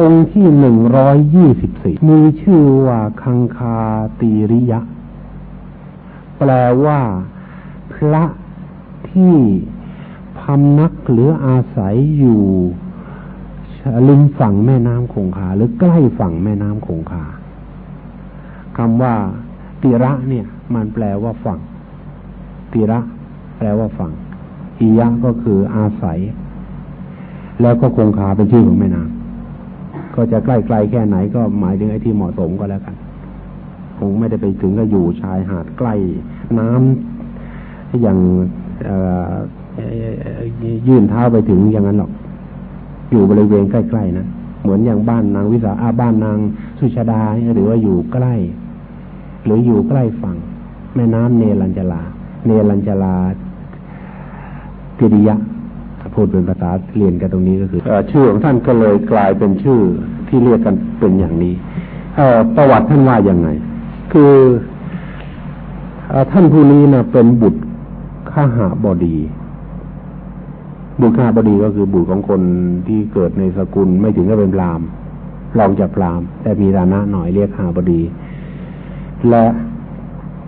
องค์ที่หนึ่งร้อยยี่สิบสี่มีชื่อว่าคังคาตีริยะ แปลว่า พระที่พำนักหรืออาศัยอยู่ริมฝั่งแม่น้ำคงคา หรือใกล้ฝั่งแม่น้ำคงคาคำว่า ติระเนี่ย มันแปลว่าฝั่ง ติระ แปลว่าฝั่งอิยะก็คืออาศัย แล้วก็คงคาเป็นชื่อของแม่น้ำ ก็จะใกล้ไกลแค่ไหนก็หมายถึงไอ้ที่เหมาะสมก็แล้วกันคงไม่ได้ไปถึงก็อยู่ชายหาดใกล้น้ำอย่างยื่นเท้าไปถึงอย่างนั้นหรอก อยู่บริเวณใกล้ๆนะเหมือนอย่างบ้านนางวิสาอาบ้านนางสุชาดาหรือว่าอยู่ใกล้ หรืออยู่ใกล้ฝั่ง แม่น้ำเนรัญจลา เนรัญจลากิริยะ พูดเป็นภาษาเรียนกันตรงนี้ก็คือชื่อของท่านก็เลยกลายเป็นชื่อที่เรียกกันเป็นอย่างนี้ประวัติท่านว่าอยังไง คือท่านผู้นี้นะเป็นบุตรข้าหาบดี บุตรข้าบดีก็คือบุตรของคนที่เกิดในสกุลไม่ถึงกับเป็นพรามรองจากพรามแต่มีฐานะหน่อยเรียกข้าบดี และ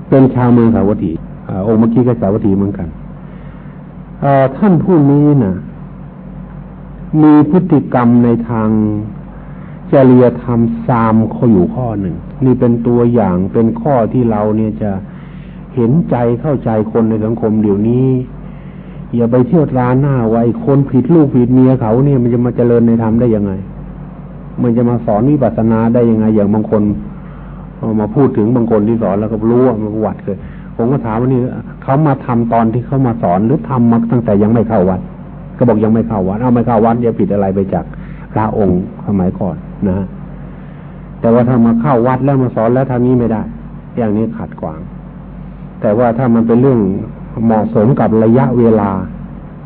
เป็นชาวเมืองสาวัตถีองค์เมื่อกี้ก็สาวัตถีเหมือนกัน ท่านผู้นี้นะมีพฤติกรรมในทางจริยธรรมสามข้ออยู่ข้อหนึ่ง นี่เป็นตัวอย่างเป็นข้อที่เราเนี่ยจะเห็นใจเข้าใจคนในสังคมเดี๋ยวนี้ อย่าไปเที่ยวร้านหน้าไว้คนผิดลูกผิดเมียเขาเนี่ยมันจะมาเจริญในธรรมได้ยังไง มันจะมาสอนวิปัสสนาได้ยังไง อย่างบางคนมาพูดถึงบางคนที่สอนแล้วก็รู้ว่ามันวัดเลยผมก็ถามว่านี่ เขามาทำตอนที่เขามาสอนหรือทำมาตั้งแต่ยังไม่เข้าวัด ก็บอกยังไม่เข้าวัดเอาไม่เข้าวัดจะผิดอะไรไปจากพระองค์สมัยก่อนนะ แต่ว่าถ้ามาเข้าวัดแล้วมาสอนแล้วทำนี้ไม่ได้ อย่างนี้ขัดขวาง แต่ว่าถ้ามันเป็นเรื่องเหมาะสมกับระยะเวลา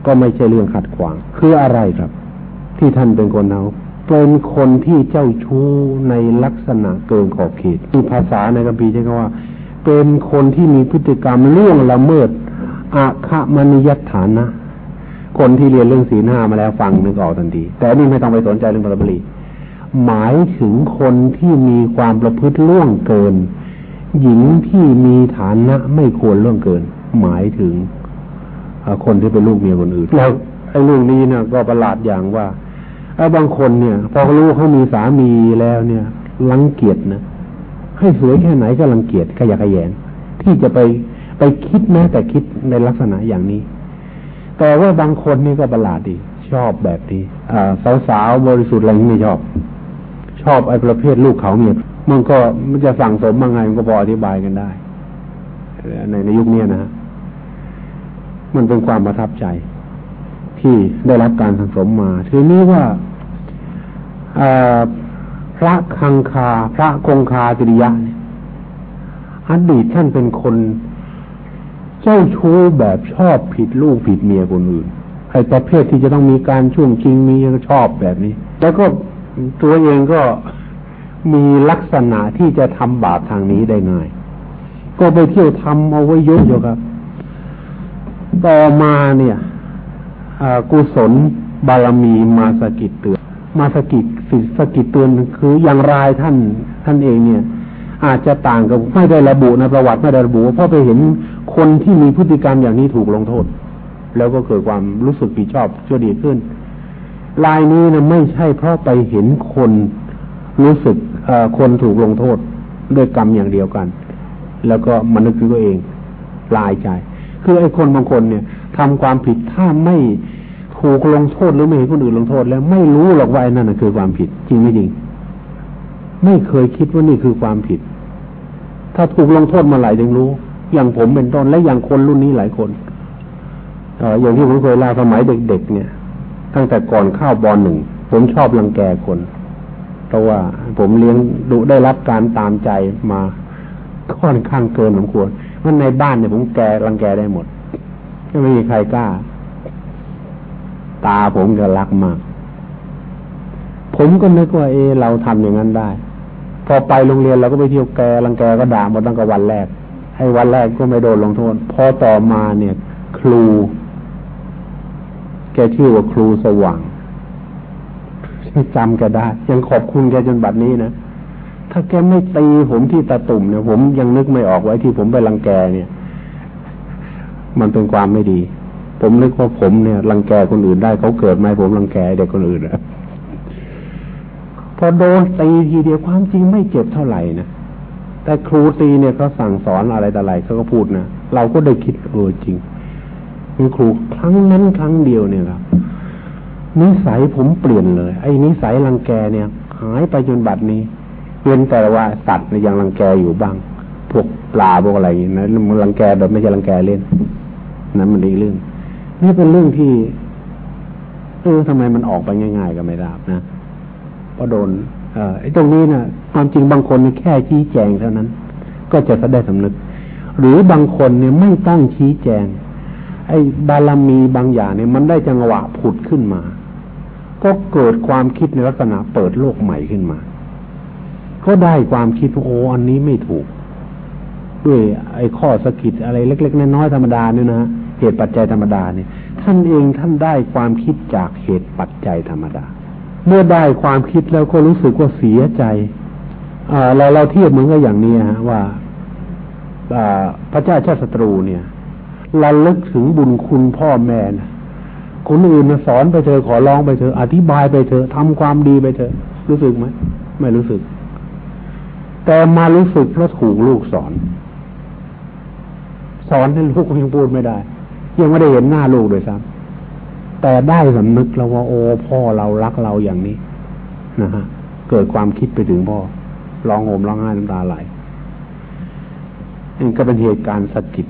ก็ไม่ใช่เรื่องขัดขวาง คืออะไรครับ ที่ท่านเป็นคนเอาเป็นคนที่เจ้าชู้ในลักษณะเกินขอบเขตมีภาษาในกัมพีใช้คำว่า เป็นคนที่มีพฤติกรรมล่วงละเมิดอาคามนิยฐานะ คนที่เรียนเรื่องศีลห้ามาแล้วฟังนึกออกทันที แต่นี่ไม่ต้องไปสนใจเรื่องปรบรีหมายถึงคนที่มีความประพฤติล่วงเกิน หญิงที่มีฐานะไม่ควรล่วงเกิน หมายถึงคนที่เป็นลูกเมียคนอื่น แล้วไอ้เรื่องนี้นะก็ประหลาดอย่างว่าไอ้บางคนเนี่ย พอรู้เขามีสามีแล้วเนี่ยรังเกียจนะ ให้สวยแค่ไหนก็รังเกียจขยะขยงที่จะไปไปคิดแม้แต่คิดในลักษณะอย่างนี้ แต่ว่าบางคนนี่ก็ประหลาดดี ชอบแบบนี้สาวๆบริสุทธิ์อะไรไม่ชอบ ชอบไอ้ประเภทลูกเขาเมียมันก็มันจะสั่งสมมาไงมันก็พออธิบายกันได้ในในยุคนี้นะฮะมันเป็นความประทับใจ ที่ได้รับการสั่งสมมา ทีนี้ว่า พระคังคา พระคงคาติริยะเนี่ยอดีตท่านเป็นคน เจ้าชู้แบบชอบผิดลูกผิดเมียคนอื่นไอ้ประเภทที่จะต้องมีการช่วงชิงมีชอบแบบนี้ แล้วก็ตัวเองก็มีลักษณะที่จะทำบาปทางนี้ได้ง่าย ก็ไปเที่ยวทำเอาไว้เยอะอยู่ครับ ต่อมาเนี่ยกุศลบารมีมาสกิดเตือน มาสกิดสกิดเตือนคืออย่างรายท่านท่านเองเนี่ย อาจจะต่างกับไม่ได้ระบุในประวัติไม่ได้ระบุเพราะไปเห็นคนที่มีพฤติกรรมอย่างนี้ถูกลงโทษ แล้วก็เกิดความรู้สึกผิดชอบชั่วดีขึ้นลายนี้นะไม่ใช่เพราะไปเห็นคนรู้สึกคนถูกลงโทษด้วยกรรมอย่างเดียวกัน แล้วก็มันนึกคือตัวเองลายใจ คือไอ้คนบางคนเนี่ยทำความผิดถ้าไม่ ถูกลงโทษหรือไม่เห็นคนอื่นลงโทษแล้ว ไม่รู้หรอกว่านั่นคือความผิด จริงไม่จริง ไม่เคยคิดว่านี่คือความผิด ถ้าถูกลงโทษมาหลายจึงรู้ อย่างผมเป็นต้นและอย่างคนรุ่นนี้หลายคนออย่างที่ผมเคยเล่าสมัยเด็ก ๆ เนี่ย ตั้งแต่ก่อนเข้าบอลหนึ่งผมชอบรังแกคน เพราะว่าผมเลี้ยงดูได้รับการตามใจมาค่อนข้างเกินสมควรมันในบ้านเนี่ยผมแกรังแกได้หมดไม่มีใครกล้า ตาผมก็รักมาก ผมก็นึกว่าเอ เราทำอย่างนั้นได้ พอไปโรงเรียนเราก็ไปเที่ยวแกลังแกก็ด่ามาตั้งแต่วันแรกให้วันแรกก็ไม่โดนลงโทษพอต่อมาเนี่ย ครู แกชื่อว่าครูสว่างจำแกได้ ยังขอบคุณแกจนบัดนี้นะถ้าแกไม่ตีผมที่ตาตุ่มเนี่ย ผมยังนึกไม่ออกไว้ที่ผมไปรังแกเนี่ย มันเป็นความไม่ดี ผมนึกว่าผมเนี่ยรังแกคนอื่นได้เขาเกิดมาผมรังแกเด็กคนอื่นอะพอโดนตีทีเดียวความจริงไม่เจ็บเท่าไหร่นะแต่ครูตีเนี่ยเขาสั่งสอนอะไรแต่อะไรเขาก็พูดนะเราก็ได้คิดเออจริงคุณครูครั้งนั้นครั้งเดียวเนี่ยครับนิสัยผมเปลี่ยนเลย ไอ้นิสัยรังแกเนี่ย หายไปจนบัดนี้เว้นแต่ว่าสัตว์ยังรังแกอยู่บ้าง พวกปลาพวกอะไรอย่างนี้นะมันรังแกแบบไม่ใช่รังแกเล่น นั้นมันอีกเรื่อง นี่เป็นเรื่องที่เออทำไมมันออกไปง่าย ๆ ก็ไม่ราบนะเพราะโดนอไอ้ตรงนี้นะความจริงบางคนแค่ชี้แจงเท่านั้น ก็จะได้สำนึก หรือบางคนเนี่ยไม่ต้องชี้แจง ไอ้บารมีบางอย่างเนี่ย มันได้จังหวะผุดขึ้นมา ก็เกิดความคิดในลักษณะเปิดโลกใหม่ขึ้นมา ก็ได้ความคิดว่าโอ้อันนี้ไม่ถูก ด้วยไอ้ข้อสกิดอะไรเล็ก ๆน้อยๆธรรมดาเนี่ยนะ เหตุปัจจัยธรรมดาเนี่ย ท่านเองท่านได้ความคิดจากเหตุปัจจัยธรรมดา เมื่อได้ความคิดแล้วก็รู้สึกว่าเสียใจเราเราเทียบเหมือนกับอย่างนี้ฮะว่าพระเจ้าชาติศัตรูเนี่ยระลึกถึงบุญคุณพ่อแม่นะคนอื่นมาสอนไปเถอะขอร้องไปเถอะอธิบายไปเถอะทำความดีไปเถอะรู้สึกไหมไม่รู้สึก แต่มารู้สึกเพราะถูกลูกสอน สอนให้ลูกยังพูดไม่ได้ ยังไม่ได้เห็นหน้าลูกเลยซ้ำแต่ได้สำนึกแล้วว่าโอ้พ่อเรารักเราอย่างนี้นะฮะเกิดความคิดไปถึงพ่อร้องโหมร้องไห้น้ำตาไหลนี่ก็เป็นเหตุการณ์สะกิด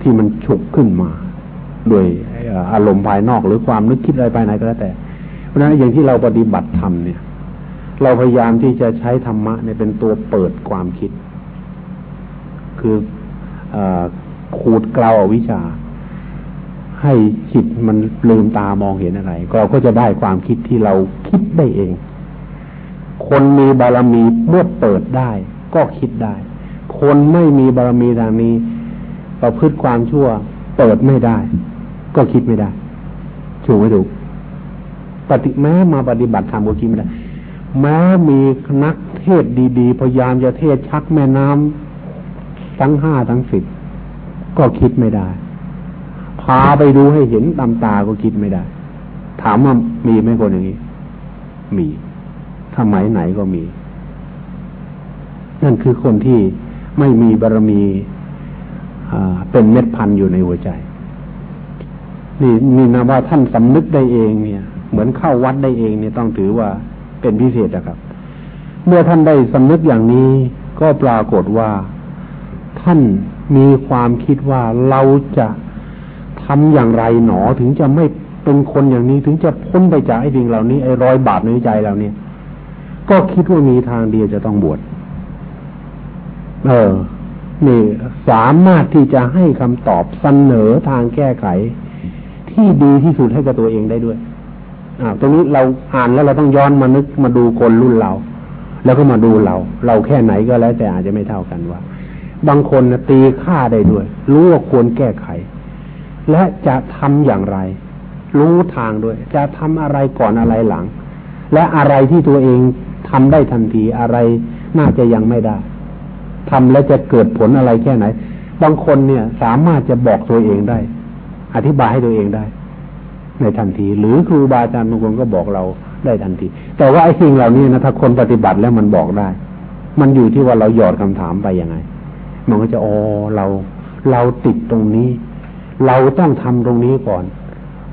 ที่มันฉุกขึ้นมาโดยอารมณ์ภายนอกหรือความนึกคิดอะไรภายในก็แล้วแต่ เพราะฉะนั้นอย่างที่เราปฏิบัติธรรมเนี่ย เราพยายามที่จะใช้ธรรมะเนี่ยเป็นตัวเปิดความคิด คืออ ขูดเกลาวิชา ให้จิตมันลืมตามองเห็นอะไรเราก็จะได้ความคิดที่เราคิดได้เอง คนมีบารมีเมื่อเปิดได้ ก็คิดได้ คนไม่มีบารมีทางนี้ประพฤติความชั่ว เปิดไม่ได้ ก็คิดไม่ได้ถูกไม่ถูกปฏิแม้มาปฏิบัติธรรมก็คิดไม่ได้แม้มีนักเทศดีๆ พยายามจะเทศชักแม่น้ำทั้งห้าทั้งสิบ ก็คิดไม่ได้ พาไปดูให้เห็นตามตาก็คิดไม่ได้ ถามว่ามีไหมคนอย่างนี้ มีทำไมไหนก็มี นั่นคือคนที่ไม่มีบารมีเป็นเม็ดพันอยู่ในหัวใจ นี่นี่นะว่าท่านสำนึกได้เองเนี่ย เหมือนเข้าวัดได้เองเนี่ยต้องถือว่าเป็นพิเศษนะครับ เมื่อท่านได้สำนึกอย่างนี้ก็ปรากฏว่าท่าน มีความคิดว่าเราจะทำอย่างไรหนอถึงจะไม่เป็นคนอย่างนี้ถึงจะพ้นไปจากไอ้ดิ่งเหล่านี้ไอ้รอยบาปในใจเราเนี่ย ก็คิดว่ามีทางเดียวจะต้องบวชเออ นี่สามารถที่จะให้คำตอบเสนอทางแก้ไข ที่ดีที่สุดให้กับตัวเองได้ด้วย อ่าตรงนี้เราอ่านแล้วเราต้องย้อนมานึกมาดูคนรุ่นเรา แล้วก็มาดูเรา เราแค่ไหนก็แล้วแต่อาจจะไม่เท่ากันว่า บางคนนะตีค่าได้ด้วย รู้ว่าควรแก้ไข และจะทำอย่างไร รู้ทางด้วย จะทำอะไรก่อนอะไรหลัง และอะไรที่ตัวเองทำได้ทันทีอะไรน่าจะยังไม่ได้ทำแล้วจะเกิดผลอะไรแค่ไหน บางคนเนี่ย สามารถจะบอกตัวเองได้ อธิบายให้ตัวเองได้ ในทันที หรือครูบาอาจารย์บางคนก็บอกเราได้ทันที แต่ว่าไอ้สิ่งเหล่านี้นะถ้าคนปฏิบัติแล้วมันบอกได้ มันอยู่ที่ว่าเราหยอดคำถามไปยังไง มันก็จะอ๋อเรา เราติดตรงนี้ เราต้องทำตรงนี้ก่อน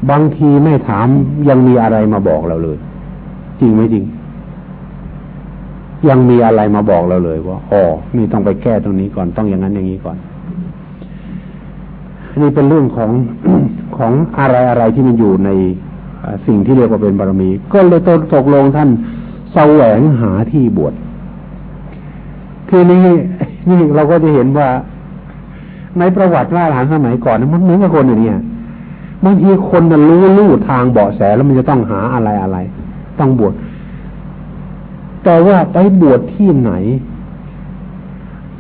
บางทีไม่ถามยังมีอะไรมาบอกเราเลย จริงไหมจริง ยังมีอะไรมาบอกเราเลยว่าอ๋อนี่ต้องไปแก้ตรงนี้ก่อนต้องอย่างนั้นอย่างนี้ก่อนนี่เป็นเรื่องของของอะไรอะไรที่มันอยู่ในสิ่งที่เรียกว่าเป็นบารมี ก็เลยตตกลงท่านแสวงหาที่บวชคือนี้ นี่เราก็จะเห็นว่า ในประวัติว่าหลานสมัยก่อนมันเหมือนกับคนอย่างนี้บางทีคนมันรู้ลู่ทางเบาะแสแล้วมันจะต้องหาอะไรอะไร ต้องบวชแต่ว่าไปบวชที่ไหน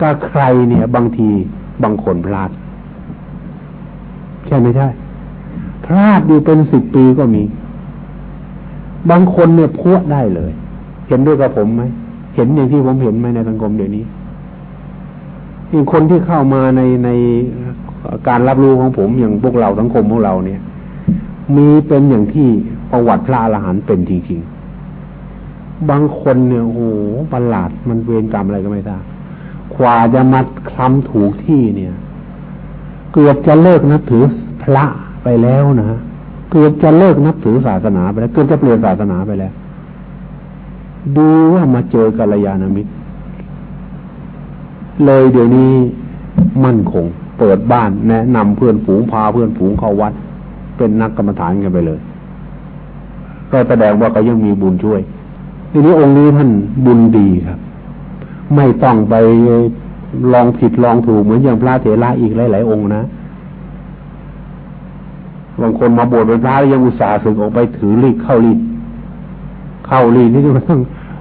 กับใครเนี่ย บางทีบางคนพลาดใช่ไม่ใช่ พลาดอยู่เป็นสิบปีก็มี บางคนเนี่ยพวได้เลย เห็นด้วยกับผมไหมเห็นอย่างที่ผมเห็นไหมในสังคมเดี๋ยวนี้ อีกคนที่เข้ามาในในการรับรู้ของผมอย่างพวกเราสังคมพวกเราเนี่ย มีเป็นอย่างที่ประวัติพระอรหันต์เป็นจริงๆ บางคนเนี่ยโอ้โหประหลาดมันเวรกรรมอะไรก็ไม่ทราบกว่าจะมาคลำถูกที่เนี่ย เกือบจะเลิกนับถือพระไปแล้วนะเกือบจะเลิกนับถือศาสนาไปแล้วเกือบจะเปลี่ยนศาสนาไปแล้ว ดูว่ามาเจอกัลยาณมิตร เลยเดี๋ยวนี้มั่นคง เปิดบ้านแนะนำเพื่อนฝูงพาเพื่อนฝูงเข้าวัด เป็นนักกรรมฐานกันไปเลย ก็แสดงว่าเขายังมีบุญช่วยทีนี้องค์นี้ท่านบุญดีครับ ไม่ต้องไปลองผิดลองถูกเหมือนอย่างพระเถระอีกหลาย ๆ องค์นะบางคนมาบวชเป็นพระยังอุตส่าห์สึกออกไปถือลีกเข้าลีกเข้าลีกนี่ก็ต้อง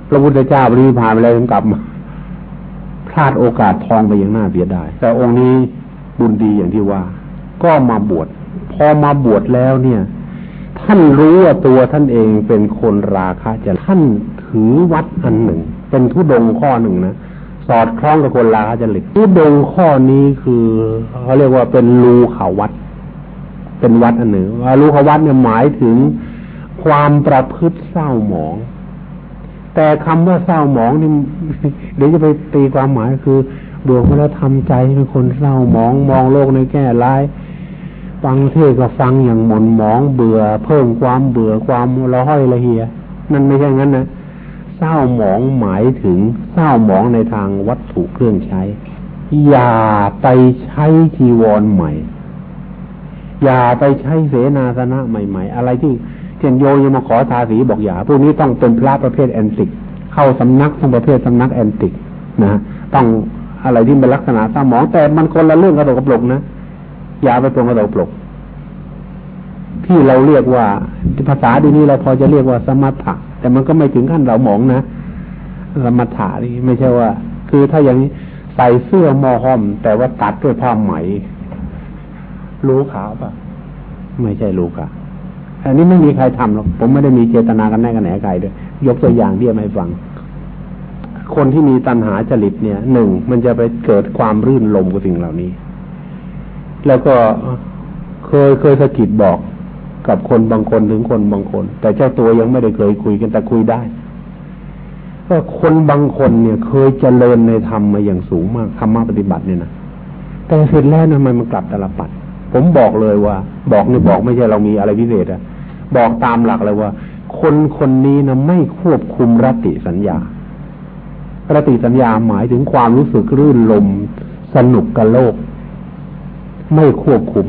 พระพุทธเจ้าปริพานไปแล้วถึงกลับมา พลาดโอกาสทองไปอย่างน่าเสียดาย แต่องค์นี้บุญดีอย่างที่ว่า ก็มาบวช พอมาบวชแล้วเนี่ย ท่านรู้ว่าตัวท่านเองเป็นคนราคะจะท่านถือวัดอันหนึ่ง เป็นทุดงข้อหนึ่งนะสอดคล้องกับคนราคะจริตทุดงข้อนี้คือเขาเรียกว่าเป็นรูเขาวัด เป็นวัดอันหนึ่งรูขาวัดเนี่ยหมายถึงความประพฤติเศร้าหมอง แต่คำว่าเศร้าหมองนี่เดี๋ยวจะไปตีความหมายคือเบื่อมาแล้วทำใจเป็นคนเศร้าหมองมองโลกในแง่ร้าย ฟังเทศก็ฟังอย่างหม่นหมองเบื่อ เพิ่มความเบื่อความละห้อยละเหียนั่นไม่ใช่งั้นนะเศร้าหมองหมายถึงเศร้าหมองในทางวัตถุเครื่องใช้ อย่าไปใช้จีวรใหม่ อย่าไปใช้เสนาสนะใหม่ ๆ อะไรที่ เช่นโยยังมาขอทาสีบอกอย่าพวกนี้ต้องเป็นพระประเภทแอนติก เข้าสำนักต้งประเภทสำนักแอนติกนะต้องอะไรที่เป็นลักษณะสมองแต่มันคนละเรื่องกระโดดกระปลกนะอย่าไปตรงกระโดดปลกที่เราเรียกว่าภาษาดีนี้เราพอจะเรียกว่าสมถะแต่มันก็ไม่ถึงขั้นเราหมองนะสมถะนี่ไม่ใช่ว่า คือถ้าอย่างนี้ใส่เสื้อมอหอม แต่ว่าตัดด้วยผ้าไหมรู้ขาวปะไม่ใช่รู้ขาว อันนี้ไม่มีใครทำหรอกผมไม่ได้มีเจตนากันแน่กันแหนใครด้วยยกตัวอย่างที่ไม่ฟัง คนที่มีตัณหาจริตเนี่ยหนึ่งมันจะไปเกิดความรื่นลมกับสิ่งเหล่านี้ แล้วก็เคยเคยสะกิดบอกกับคนบางคนถึงคนบางคน แต่เจ้าตัวยังไม่ได้เคยคุยกันแต่คุยได้ก็คนบางคนเนี่ยเคยเจริญในธรรมมาอย่างสูงมากธรรมะปฏิบัติเนี่ยนะแต่เสร็จแล้วนะมันมันกลับตลปัด ผมบอกเลยว่า บอกนี่บอกไม่ใช่เรามีอะไรพิเศษอะ บอกตามหลักเลยว่า คนคนนี้นะไม่ควบคุมรติสัญญา รติสัญญาหมายถึงความรู้สึกรื่นลมสนุกกับโลก ไม่ควบคุม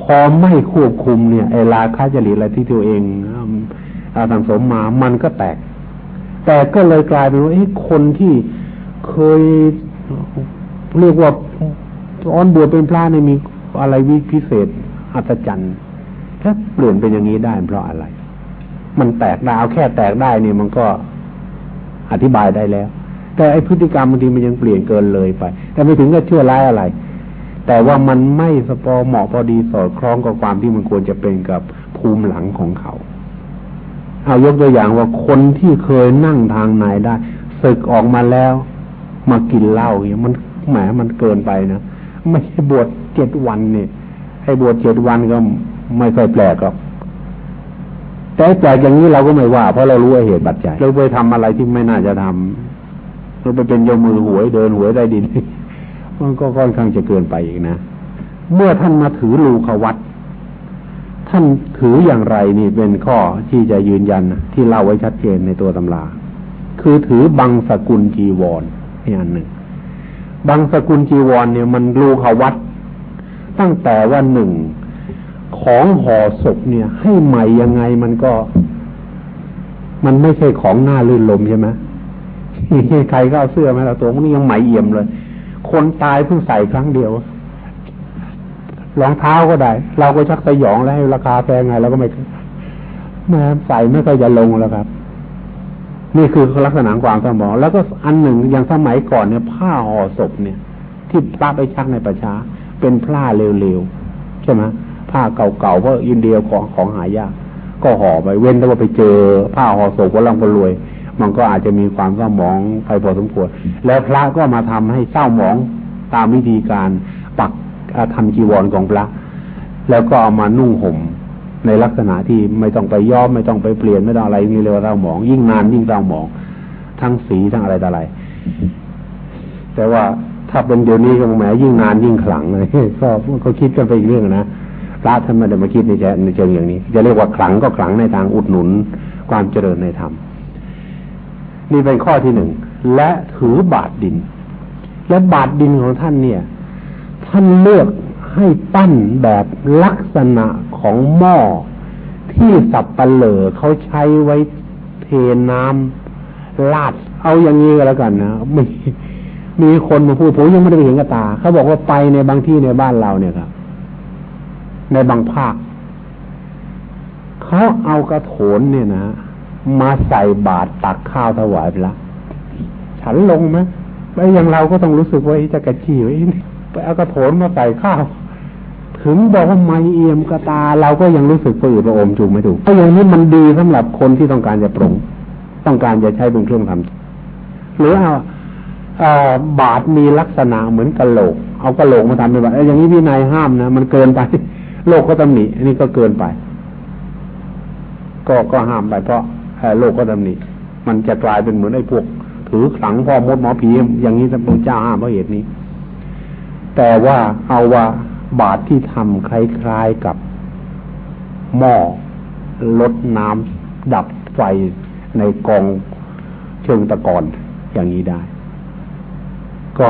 พอไม่ควบคุมเนี่ยไอราคาจริตอะไรที่ตัวเองอาสังสมมา มันก็แตก แต่ก็เลยกลายเป็นว่าคนที่เคยเรียกว่าอ้อนบวชเป็นพระเนี่ยมีอะไรวิพิเศษ อัศจรรย์ ถ้าเปลี่ยนเป็นอย่างนี้ได้เพราะอะไร มันแตกได้เอาแค่แตกได้เนี่ยมันก็อธิบายได้แล้ว แต่ไอพฤติกรรมบางทีมันยังเปลี่ยนเกินเลยไป แต่ไม่ถึงกับชั่วร้ายอะไร แต่ว่ามันไม่สปอเหมาะพอดีสอดคล้องกับความที่มันควรจะเป็นกับภูมิหลังของเขาเอายกตัวอย่างว่าคนที่เคยนั่งทางไหนได้ศึกออกมาแล้ว มากินเหล้าอย่างมันแหมมันเกินไปนะไม่ใช่บวชเจ็ดวันเนี่ยให้บวชเจ็ดวันก็ ไม่ค่อยแปลกหรอกแต่แปลกอย่างนี้เราก็ไม่ว่า เพราะเรารู้เหตุบัจจัยเราไปทำอะไรที่ไม่น่าจะทำเราไปเป็นโยมือหวยเดินหวยได้ดินมันก็ค่อนข้างจะเกินไปอีกนะเมื่อท่านมาถือลูขวัตท่านถืออย่างไรนี่เป็นข้อที่จะยืนยันที่เล่าไว้ชัดเจนในตัวตำรา คือถือบังสกุลจีวรนี่อันหนึ่งบางสกุลจีวรเนี่ยมันรูขวัดตั้งแต่ว่าหนึ่ง ของห่อศพเนี่ย ให้ใหม่ยังไงมันก็ มันไม่ใช่ของหน้าลื่นลมใช่ไหมใครก็เอาเสื้อมาแล้วตัวนี้ยังใหม่เอี่ยมเลย คนตายเพิ่งใส่ครั้งเดียวรองเท้าก็ได้ เราก็ชักสยองแล้วให้ราคาแพงไงเราก็ไม่แม้ใส่ไม่ค่อยจะลงแล้วครับ นี่คือลักษณะความสมอง แล้วก็อันหนึ่งอย่างสมัยก่อนเนี่ย ผ้าห่อศพเนี่ย ที่ป้าไปชักในประชาเป็นผ้าเร็วๆใช่ไหม ผ้าเก่าๆเพราะอินเดียของของหายาก ก็ห่อไปเว้นแต่ว่าไปเจอ ผ้าห่อศพวัลังพลวย มันก็อาจจะมีความเศร้าหมองไปพอสมควรแล้วพระก็มาทำให้เศร้าหมองตามวิธีการปักทำจีวรของพระ แล้วก็เอามานุ่งห่มในลักษณะที่ไม่ต้องไปย้อมไม่ต้องไปเปลี่ยนไม่ต้องอะไรนี่เรียว่าเศร้าหมอง ยิ่งนานยิ่งเศร้าหมอง ทั้งสีทั้งอะไรต่ออะไร แต่ว่าถ้าเป็นเดี๋ยวนี้ก็แหมยิ่งนานยิ่งขลังเลยก็ก็คิดกันไปอีกเรื่องนะ พระท่านไม่ได้มาคิดในในเชิงอย่างนี้ จะเรียกว่าขลังก็ขลังในทางอุดหนุนความเจริญในธรรมนี่เป็นข้อที่หนึ่งและถือบาทดิน และบาทดินของท่านเนี่ย ท่านเลือกให้ปั้นแบบลักษณะของหม้อที่สับปะเหลอเขาใช้ไว้เทน้ำลาด เอาอย่างนี้ก็แล้วกันนะมีมีคนมาพูดผมยังไม่ได้ไปเห็นกับตา เขาบอกว่าไปในบางที่ในบ้านเราเนี่ยครับ ในบางภาคเขาเอากระโถนเนี่ยนะมาใส่บาตรตักข้าวถวายพระฉันลงไหมไปอย่างเราก็ต้องรู้สึกว่าจะกระชี้ไว้ไปเอากระโถนมาใส่ข้าว ถึงบอกว่าไม่เอี่ยมกระตา เราก็ยังรู้สึกฝืดระอมจูไม่ถูกเพราะอย่างนี้มันดีสำหรับคนที่ต้องการจะปรุงต้องการจะใช้เป็นเครื่องทำหรือเอาบาทมีลักษณะเหมือนกระโหลก เอากระโหลกมาทำเป็นบาทอย่างนี้พี่นายห้ามนะมันเกินไป โลกก็ตำหนิอันนี้ก็เกินไป ก็ก็ห้ามไปเพราะโลกก็ตำหนิ มันจะกลายเป็นเหมือนไอ้พวก ถือขังพ่อมดหมอผีอย่างนี้พระเจ้าห้ามเพราะเหตุนี้ แต่ว่าเอาว่าบาทที่ทำคล้ายๆกับหม้อลดน้ำดับไฟในกองเชิงตะกอนอย่างนี้ได้ ก็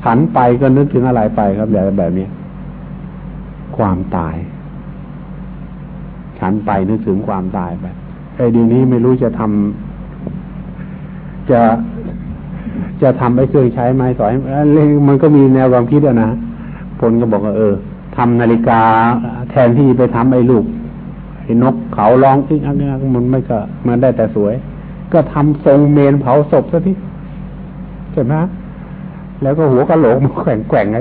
ฉันไปก็นึกถึงอะไรไปครับแบบแบบนี้ ความตาย ฉันไปนึกถึงความตายไปไอ้ดีนี้ไม่รู้จะทำจะจะทำไอ้เครื่องใช้ไม้สอยมันก็มีแนวความคิดอะนะคนก็บอกว่าเออทำนาฬิกาแทนที่ไปทำไอ้ลูกไอ้นกเขาร้องอิ้งอังมันไม่ก็มันได้แต่สวย ก็ทำทรงเมนเผาศพซะที่ใช่ไหมแล้วก็หัวกะโหลกมาแกว่งแกว่งไง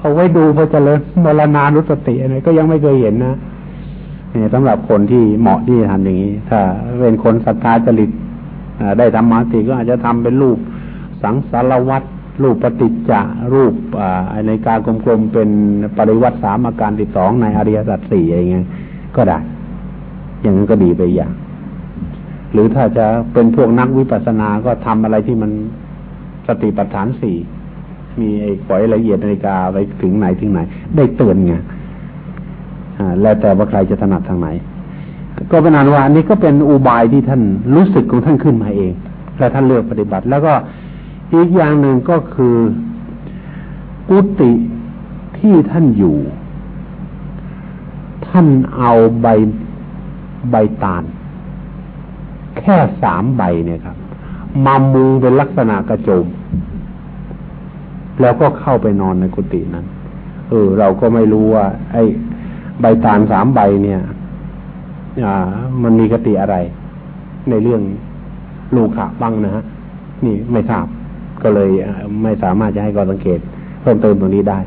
เอาไว้ดูพอเจริญมรณานุสติอะไรก็ยังไม่เคยเห็นนะเนี่ยสำหรับคนที่เหมาะที่จะทำอย่างนี้ ถ้าเป็นคนศรัทธาจริตได้ทำมาติก็อาจจะทำเป็นรูปสังสารวัตรรูปปฏิจจะรูปในการกลมๆเป็นปริวัติสามอาการติดสองในอริยสัจสี่อะไรเงี้ยก็ได้ อย่างนั้นก็ดีไปอย่าง หรือถ้าจะเป็นพวกนักวิปัสสนาก็ทำอะไรที่มันสติปัฏฐานสี่ มีไอ้ปล่อยละเอียดนาฬิกาไปถึงไหนถึงไหน ได้เตือนไงแล้วแต่ว่าใครจะถนัดทางไหน ก็เป็นอันว่าอันนี้ก็เป็นอุบายที่ท่านรู้สึกของท่านขึ้นมาเอง และท่านเลือกปฏิบัติ แล้วก็อีกอย่างหนึ่งก็คือกุติที่ท่านอยู่ ท่านเอาใบใบตาล แค่สามใบเนี่ยครับมามุงเป็นลักษณะกระโจม แล้วก็เข้าไปนอนในกุฏินั้น เออ เราก็ไม่รู้ว่า ไอ้ใบตาลสามใบเนี่ย อ่า มันมีกติอะไร ในเรื่องลูกขะบ้างนะฮะ นี่ไม่ทราบ ก็เลยไม่สามารถจะให้ก็สังเกต เพิ่มเติมตรงนี้ได้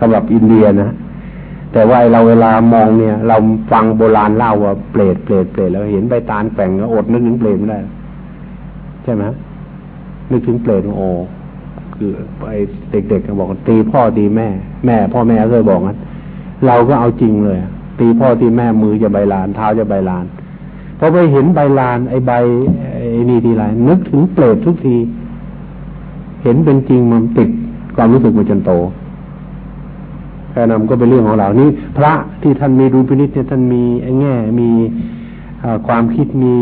สำหรับอินเดียนะแต่ว่าเราเวลามองเนี่ย เราฟังโบราณเล่าว่าเปรตเปรตเปรตแล้วเห็นใบตาลแฝงอดนึกถึงเปรตไม่ได้ใช่ไหมนึกถึงเปรตโอ คือไอเด็กๆก็บอกตีพ่อตีแม่ แม่ พ่อแม่เคยบอกงั้นเราก็เอาจริงเลย ตีพ่อตีแม่มือจะใบลาน เท้าจะใบลานพอไปเห็นใบลาน ไอใบไอนี่ทีไรนึกถึงเปรตทุกที เห็นเป็นจริงมันติดความรู้สึกมันจนโตแค่นั้นก็เป็นเรื่องของเรานี่พระที่ท่านมีดูพินิจเนี่ยท่านมีแง่มีความคิดมี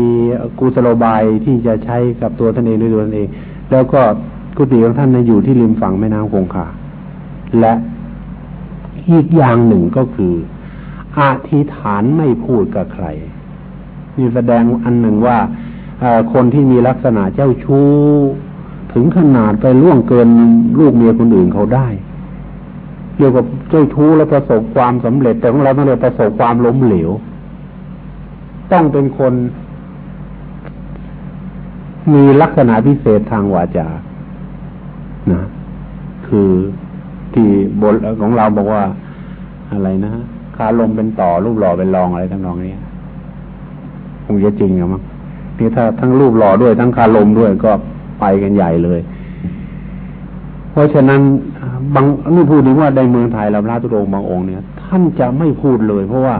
กุศโลบายที่จะใช้กับตัวท่านเองด้วยตัวท่านเอง แล้วก็ กุฏิของท่านอยู่ที่ริมฝั่งแม่น้ำคงคาและอีกอย่างหนึ่งก็คืออธิษฐานไม่พูดกับใครนี่แสดงอันหนึ่งว่าคนที่มีลักษณะเจ้าชู้ ถึงขนาดไปล่วงเกินลูกเมียคนอื่นเขาได้เรียกว่าเจ้าชู้แล้วประสบความสำเร็จ แต่ของเราต้องเรียกประสบความล้มเหลว ต้องเป็นคน มีลักษณะพิเศษทางวาจา นะคือที่บทของเราบอกว่าอะไรนะคาลมเป็นต่อรูปหล่อเป็นรองอะไรทั้งนองนี้คงจะจริงอะมั้งนี่ถ้าทั้งรูปหล่อด้วยทั้งคารมด้วยก็ไปกันใหญ่เลย เพราะฉะนั้นบางนี่พูดถึงว่าในเมืองไทยเราพระตุรงบางองค์เนี่ย ท่านจะไม่พูดเลย เพราะว่า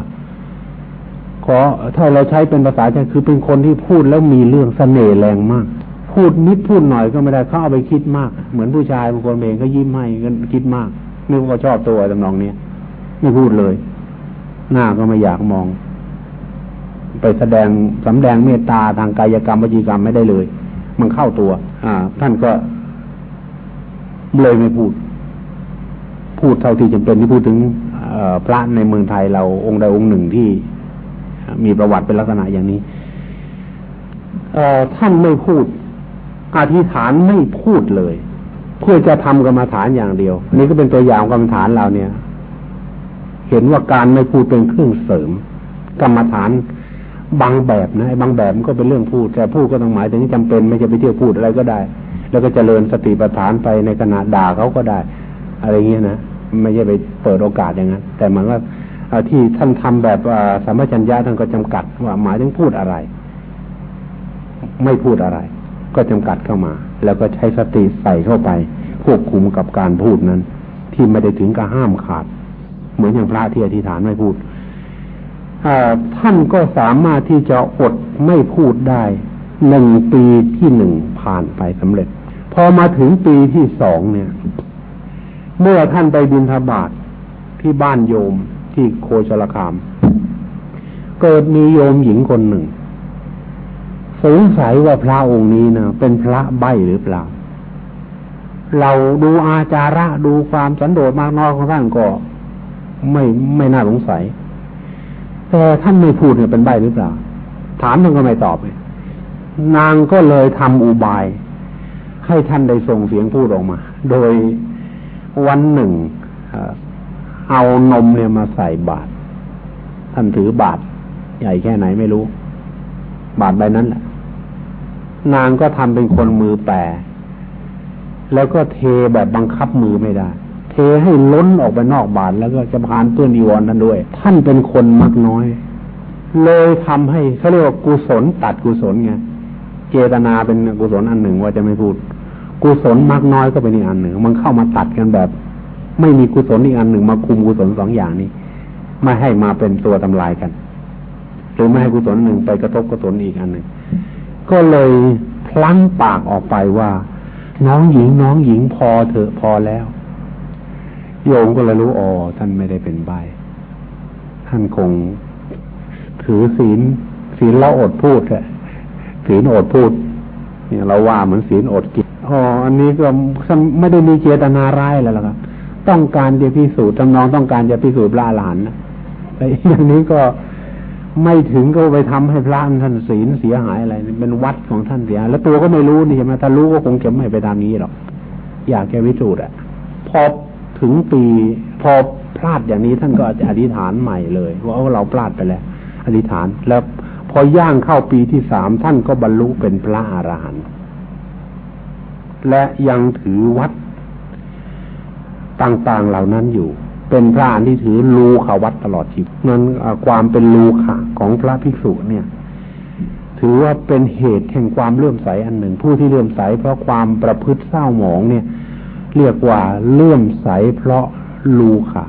ขอถ้าเราใช้เป็นภาษาใช่คือเป็นคนที่พูดแล้วมีเรื่องเสน่ห์แรงมาก พูดนิดพูดหน่อยก็ไม่ได้เขาเอาไปคิดมาก เหมือนผู้ชายบางคนเองก็ยิ้มให้ก็คิดมากนึกว่าชอบตัวจำนองเนี้ยไม่พูดเลย หน้าก็ไม่อยากมอง ไปแสดงสำแดงเมตตาทางกายกรรมวจีกรรมไม่ได้เลย มันเข้าตัว อ่า ท่านก็เลยไม่พูด พูดเท่าที่จำเป็นที่พูดถึงพระในเมืองไทยเราองค์ใดองค์หนึ่งที่มีประวัติเป็นลักษณะอย่างนี้ท่านไม่พูด อธิษฐานไม่พูดเลย เพื่อจะทำกรรมฐานอย่างเดียวนี่ก็เป็นตัวอย่างกรรมฐานเราเนี่ย เห็นว่าการไม่พูดเป็นเครื่องเสริม กรรมฐานบางแบบนะบางแบบมันก็เป็นเรื่องพูด แต่พูดก็ต้องหมายถึงจำเป็นไม่จะไปเที่ยวพูดอะไรก็ได้ แล้วก็เจริญสติปัฏฐานไปในขณะด่าเขาก็ได้ อะไรเงี้ยนะไม่ใช่ไปเปิดโอกาสอย่างนั้นแต่มันว่าที่ท่านทำแบบสามัญญาท่านก็จำกัดว่าหมายถึงพูดอะไร ไม่พูดอะไร ก็จำกัดเข้ามา แล้วก็ใช้สติใส่เข้าไปควบคุมกับการพูดนั้น ที่ไม่ได้ถึงกับห้ามขาด เหมือนอย่างพระที่อธิษฐานไม่พูดท่านก็สามารถที่จะอดไม่พูดได้หนึ่งปีที่หนึ่งผ่านไปสำเร็จ พอมาถึงปีที่สองเนี่ย เมื่อท่านไปบินทบาทที่บ้านโยมที่โคชลคาม เกิดมีโยมหญิงคนหนึ่ง สงสัยว่าพระองค์นี้นะเป็นพระใบหรือเปล่า เราดูอาจาระดูความสันโดษมากน้อยของท่านก็ ไม่ไม่น่าสงสัย แต่ท่านไม่พูดเนี่ยเป็นใบหรือเปล่า ถามท่านก็ไม่ตอบเลยนางก็เลยทำอุบาย ให้ท่านได้ส่งเสียงพูดออกมา โดยวันหนึ่งเอานมเนี่ยมาใส่บาตรท่านถือบาตรใหญ่แค่ไหนไม่รู้ บาตรใบนั้นแหละ นางก็ทำเป็นคนมือแปรแล้วก็เทแบบบังคับมือไม่ได้ เทให้ล้นออกไปนอกบาทแล้วก็จะผ่านเปื้อนอีวรนั้นด้วย ท่านเป็นคนมักน้อย เลยทำให้เขาเรียกว่ากุศลตัดกุศลไงเจตนาเป็นกุศลอันหนึ่งว่าจะไม่พูด กุศลมักน้อยก็เป็นอีกอันหนึ่ง มันเข้ามาตัดกันแบบ ไม่มีกุศลอีกอันหนึ่งมาคุมกุศลสองอย่างนี้ไม่ให้มาเป็นตัวทำลายกัน หรือไม่ให้กุศลหนึ่งไปกระทบกุศลอีกอันหนึ่ง ก็เลยพลั้งปากออกไปว่า น้องหญิงน้องหญิงพอเถอะพอแล้ว โยมก็เลยรู้อ๋อท่านไม่ได้เป็นใบท่านคงถือศีลศีลเราอดพูดแหละศีลอดพูด เนี่ยเราว่าเหมือนศีลอดกินอ๋ออันนี้ก็ไม่ได้มีเจตนาร้ายแล้วล่ะครับ ต้องการจะพิสูจน์ทำนองต้องการจะพิสูจน์พระหลานนะแต่อย่างนี้ก็ ไม่ถึงก็ไปทำให้พระท่านศีลเสียหายอะไรเป็นวัดของท่านเสีย แล้วตัวก็ไม่รู้นี่ใช่ไหมถ้ารู้ก็คงจะไม่ไปตามนี้หรอกอยากแกพิสูจน์อะพอถึงปี พอพลาดอย่างนี้ท่านก็จะอธิษฐานใหม่เลยว่าเราพลาดไปแล้วอธิษฐานแล้วพอย่างเข้าปีที่สามท่านก็บรรลุเป็นพระอรหันต์และยังถือวัดต่างๆเหล่านั้นอยู่ เป็นพระที่ถือลูขาวัดตลอดชีวิตนั้นความเป็นลูขาของพระภิกษุเนี่ย ถือว่าเป็นเหตุแห่งความเลื่อมใสอันหนึ่ง ผู้ที่เลื่อมใส เพราะความประพฤติเศร้าหมองเนี่ย เรียกว่าเลื่อมใส เพราะลูค่ะ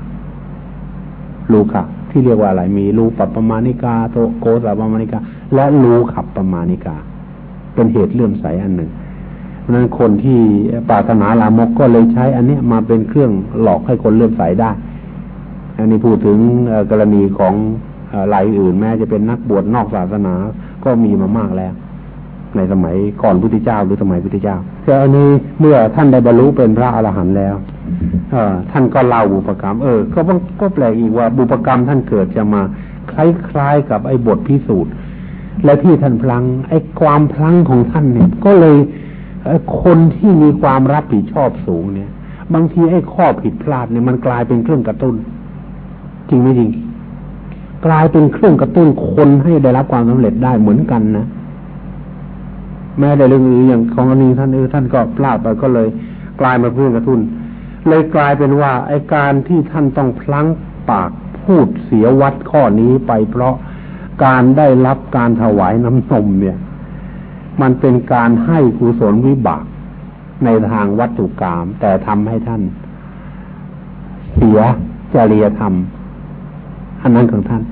ลูค่ะที่เรียกว่าอะไรมีลูปปปมาณิกาโตโกสปปมาณิกา และลูขับปมาณิกา เป็นเหตุเลื่อมใสอันหนึ่งเพราะนั้นคนที่ปรารถนาลามกก็เลยใช้อันนี้มาเป็นเครื่องหลอกให้คนเลื่อมใสได้ อันนี้พูดถึงกรณีของรายอื่น แม้จะเป็นนักบวชนอกศาสนาก็มีมามากแล้ว ในสมัยก่อนพุทธเจ้าหรือสมัยพุทธเจ้าแต่อันนี้เมื่อท่านได้บรรลุเป็นพระอรหันต์แล้วเอท่านก็เล่าบุปกรรม เออ ก็ก็แปลกอีกว่าบุปกรรมท่านเกิดจะมาคล้ายๆกับไอ้บทพิสูจน์และที่ท่านพลัง ไอ้ความพลังของท่านเนี่ย ก็เลยคนที่มีความรับผิดชอบสูงเนี่ย บางทีไอ้ข้อผิดพลาดเนี่ยมันกลายเป็นเครื่องกระตุ้น จริงไม่จริง กลายเป็นเครื่องกระตุ้นคนให้ได้รับความสำเร็จได้เหมือนกันนะแม้แต่เรื่องอื่นอย่างของอันนี้ท่านเออท่านก็พลาดไปก็เลย กลายมาเพื่อกระทุนเลยกลายเป็นว่าไอการที่ท่านต้องพลั้งปากพูดเสียวัดข้อนี้ไป เพราะการได้รับการถวายน้ำนมเนี่ย มันเป็นการให้กุศลวิบากในทางวัตถุกรรมแต่ทำให้ท่าน เสียจริยธรรม อันนั้นของท่าน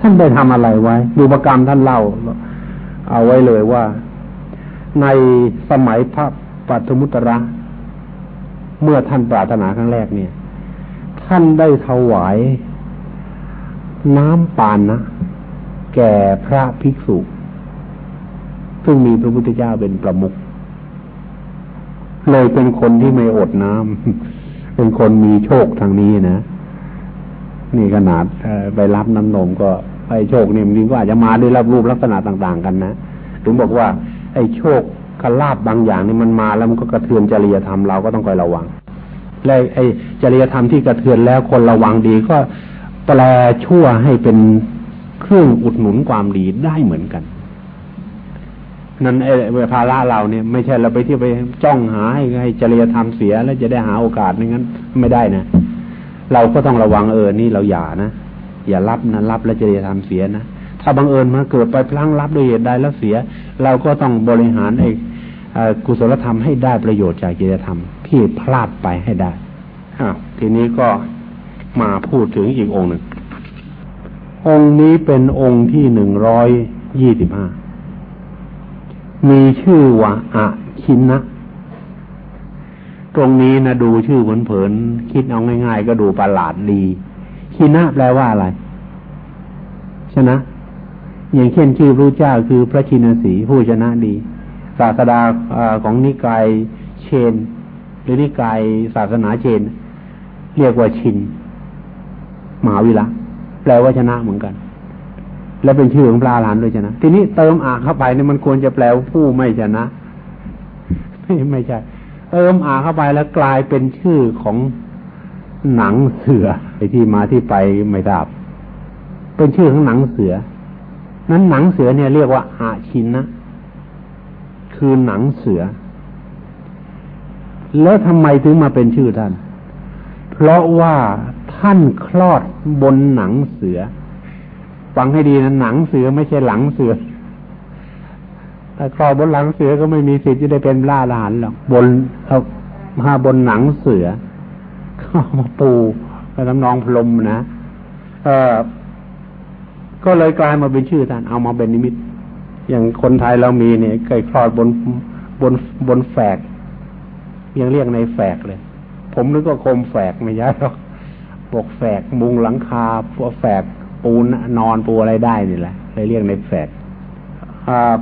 ท่านได้ทำอะไรไว้ ดูประกรรมท่านเล่า เอาไว้เลยว่า ในสมัยพระปัทมุตระ เมื่อท่านปรารถนาครั้งแรกเนี่ย ท่านได้ถวาย น้ำปานนะ แก่พระภิกษุ ซึ่งมีพระพุทธเจ้าเป็นประมุขเลยเป็นคนที่ไม่อดน้ำเป็นคนมีโชคทางนี้นะ นี่ขนาดไปรับน้ำนมก็ไอ้โชคนี่มันก็อาจจะมาด้วยรับรูปลักษณะต่าง ๆ กันนะถึงบอกว่า ไอ้โชคคลาบบางอย่างนี่มันมาแล้วมันก็กระเทือนจริยธรรมเราก็ต้องคอยระวังและไอ้จริยธรรมที่กระเทือนแล้วคนระวังดีก็แปลชั่วให้เป็นเครื่องอุดหนุนความดีได้เหมือนกันนั้นไอ้ภาระเราเนี่ยไม่ใช่เราไปที่ไปจ้องหาให้ให้จริยธรรมเสียแล้วจะได้หาโอกาสไม่งั้น ไม่ได้นะ เราก็ต้องระวังเออนี่เราอย่านะอย่ารับนะรับแล้วจริยธรรมเสียนะถ้าบังเอิญมาเกิดไปพลั้งรับด้วยเหตุใดแล้วเสีย เราก็ต้องบริหารไอ้กุศลธรรมให้ได้ประโยชน์จากจริยธรรมที่พลาดไปให้ได้อ่าทีนี้ก็มาพูดถึงอีกองค์หนึ่ง องค์นี้เป็นองค์ที่หนึ่งร้อยยี่สิบห้ามีชื่อว่าอะคินนะ ตรงนี้นะดูชื่อเผินๆคิดเอาง่าย ๆ ก็ดูประหลาดดีคินะแปลว่าอะไรชนะ อย่างเช่นชื่อพระเจ้าคือพระชินสีผู้ชนะดี ศาสดาอของนิกายเชน หรือนิกายศาสนาเชน เรียกว่าชินมหาวิระแปลว่าชนะเหมือนกัน และเป็นชื่อของปลาหลานด้วยชนะ ทีนี้เติมอ่าเข้าไปเนี่ยมันควรจะแปลว่าผู้ไม่ชนะ ไม่ไม่ใช่ เติมอาเข้าไปแล้วกลายเป็นชื่อของหนังเสือไอ้ที่มาที่ไปไม่ทราบเป็นชื่อของหนังเสือ นั้นหนังเสือเนี่ยเรียกว่าอาชินนะคือหนังเสือ แล้วทำไมถึงมาเป็นชื่อท่าน เพราะว่าท่านคลอดบนหนังเสือ ฟังให้ดีนะหนังเสือไม่ใช่หลังเสือ ถ้าคลอดบนหลังเสือก็ไม่มีสิทธิ์จะได้เป็นล่าหลานหรอกบนเอามาบนหนังเสือเข้ามาปูไปน้ำนองพรมนะเออก็เลยกลายมาเป็นชื่อท่านเอามาเป็นนิมิต อย่างคนไทยเรามีเนี่ยเคยคลอดบนบนบนแฝก ยังเรียกในแฝกเลย ผมนึกว่าโคมแฝกไม่ใช่หรอกพวกแฝกมุงหลังคาพวกแฝกปูนนอนปูอะไรได้นี่แหละเลยเรียกในแฝกอ่า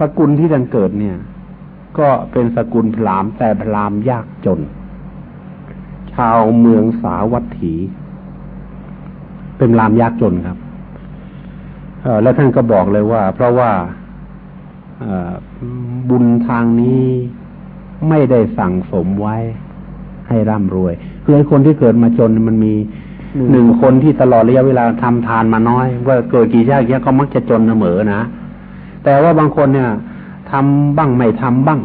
สกุลที่ดังเกิดเนี่ย ก็เป็นสกุลพรามแต่พรามยากจน ชาวเมืองสาวัตถี เป็นรามยากจนครับแล้วท่านก็บอกเลยว่า เพราะว่าบุญทางนี้ไม่ได้สั่งสมไว้ให้ร่ำรวยคือไอ้คนที่เกิดมาจนมันมีหนึ่งคนที่ตลอดระยะเวลาทำทานมาน้อย ว่าเกิดกี่ชาติเนี้ยก็มักจะจนเสมอนะ แต่ว่าบางคนเนี่ยทำบ้างไม่ทำบ้าง